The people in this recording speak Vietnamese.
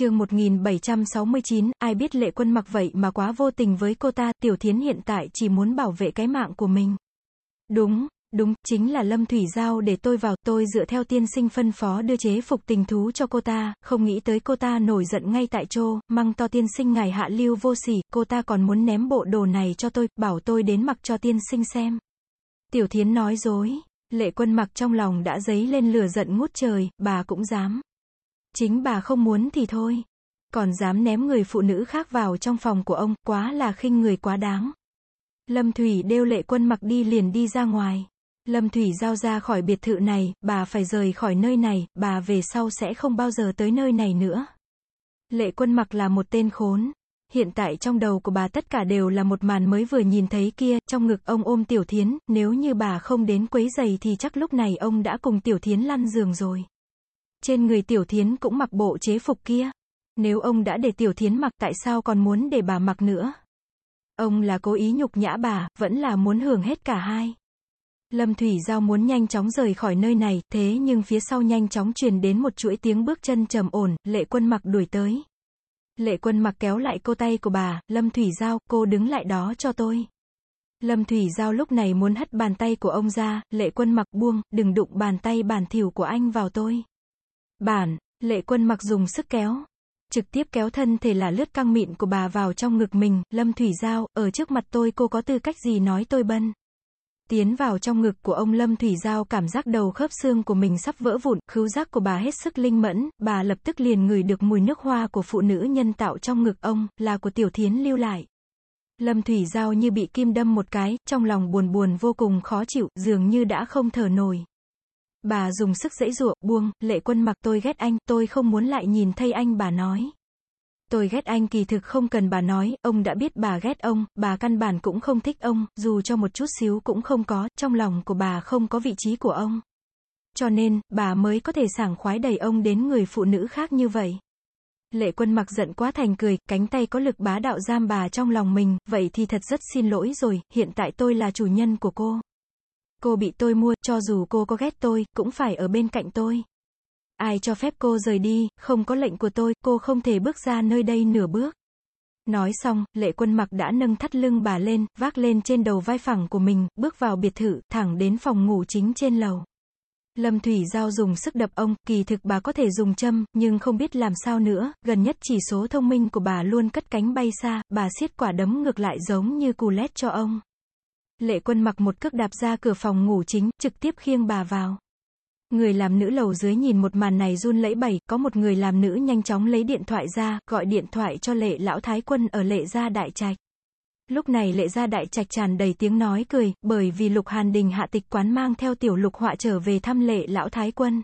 chương 1769, ai biết lệ quân mặc vậy mà quá vô tình với cô ta, tiểu thiến hiện tại chỉ muốn bảo vệ cái mạng của mình. Đúng, đúng, chính là Lâm Thủy Giao để tôi vào, tôi dựa theo tiên sinh phân phó đưa chế phục tình thú cho cô ta, không nghĩ tới cô ta nổi giận ngay tại chỗ, măng to tiên sinh ngài hạ lưu vô sỉ, cô ta còn muốn ném bộ đồ này cho tôi, bảo tôi đến mặc cho tiên sinh xem. Tiểu thiến nói dối, lệ quân mặc trong lòng đã dấy lên lửa giận ngút trời, bà cũng dám. Chính bà không muốn thì thôi. Còn dám ném người phụ nữ khác vào trong phòng của ông, quá là khinh người quá đáng. Lâm Thủy đeo lệ quân mặc đi liền đi ra ngoài. Lâm Thủy giao ra khỏi biệt thự này, bà phải rời khỏi nơi này, bà về sau sẽ không bao giờ tới nơi này nữa. Lệ quân mặc là một tên khốn. Hiện tại trong đầu của bà tất cả đều là một màn mới vừa nhìn thấy kia, trong ngực ông ôm Tiểu Thiến, nếu như bà không đến quấy giày thì chắc lúc này ông đã cùng Tiểu Thiến lăn giường rồi. Trên người Tiểu Thiến cũng mặc bộ chế phục kia. Nếu ông đã để Tiểu Thiến mặc tại sao còn muốn để bà mặc nữa? Ông là cố ý nhục nhã bà, vẫn là muốn hưởng hết cả hai. Lâm Thủy Giao muốn nhanh chóng rời khỏi nơi này, thế nhưng phía sau nhanh chóng truyền đến một chuỗi tiếng bước chân trầm ổn, lệ quân mặc đuổi tới. Lệ quân mặc kéo lại cô tay của bà, Lâm Thủy Giao, cô đứng lại đó cho tôi. Lâm Thủy Giao lúc này muốn hất bàn tay của ông ra, lệ quân mặc buông, đừng đụng bàn tay bàn thỉu của anh vào tôi. Bản, lệ quân mặc dùng sức kéo. Trực tiếp kéo thân thể là lướt căng mịn của bà vào trong ngực mình, Lâm Thủy Giao, ở trước mặt tôi cô có tư cách gì nói tôi bân. Tiến vào trong ngực của ông Lâm Thủy Giao cảm giác đầu khớp xương của mình sắp vỡ vụn, khứu giác của bà hết sức linh mẫn, bà lập tức liền ngửi được mùi nước hoa của phụ nữ nhân tạo trong ngực ông, là của Tiểu Thiến lưu lại. Lâm Thủy Giao như bị kim đâm một cái, trong lòng buồn buồn vô cùng khó chịu, dường như đã không thở nổi. Bà dùng sức dãy dụa, buông, lệ quân mặc tôi ghét anh, tôi không muốn lại nhìn thấy anh bà nói. Tôi ghét anh kỳ thực không cần bà nói, ông đã biết bà ghét ông, bà căn bản cũng không thích ông, dù cho một chút xíu cũng không có, trong lòng của bà không có vị trí của ông. Cho nên, bà mới có thể sảng khoái đẩy ông đến người phụ nữ khác như vậy. Lệ quân mặc giận quá thành cười, cánh tay có lực bá đạo giam bà trong lòng mình, vậy thì thật rất xin lỗi rồi, hiện tại tôi là chủ nhân của cô. Cô bị tôi mua, cho dù cô có ghét tôi, cũng phải ở bên cạnh tôi. Ai cho phép cô rời đi, không có lệnh của tôi, cô không thể bước ra nơi đây nửa bước. Nói xong, lệ quân mặc đã nâng thắt lưng bà lên, vác lên trên đầu vai phẳng của mình, bước vào biệt thự, thẳng đến phòng ngủ chính trên lầu. Lâm Thủy Giao dùng sức đập ông, kỳ thực bà có thể dùng châm, nhưng không biết làm sao nữa, gần nhất chỉ số thông minh của bà luôn cất cánh bay xa, bà siết quả đấm ngược lại giống như cù lét cho ông. Lệ quân mặc một cước đạp ra cửa phòng ngủ chính, trực tiếp khiêng bà vào. Người làm nữ lầu dưới nhìn một màn này run lẫy bẩy, có một người làm nữ nhanh chóng lấy điện thoại ra, gọi điện thoại cho lệ lão thái quân ở lệ gia đại trạch. Lúc này lệ gia đại trạch tràn đầy tiếng nói cười, bởi vì lục hàn đình hạ tịch quán mang theo tiểu lục họa trở về thăm lệ lão thái quân.